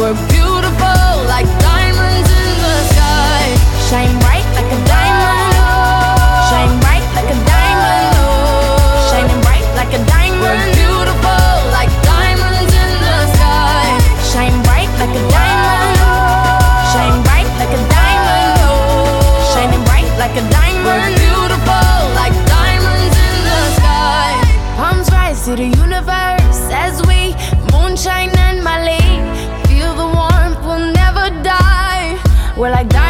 We're beautiful like diamonds in the sky. Shine bright like a diamond. Shine bright like a diamond. Shining bright like a diamond. We're beautiful like diamonds in the sky. Shine bright like a diamond. Shine bright like a diamond. Shining bright like a diamond. We're beautiful like diamonds in the sky. Palms rise to the universe as we moonshine. We're like dying.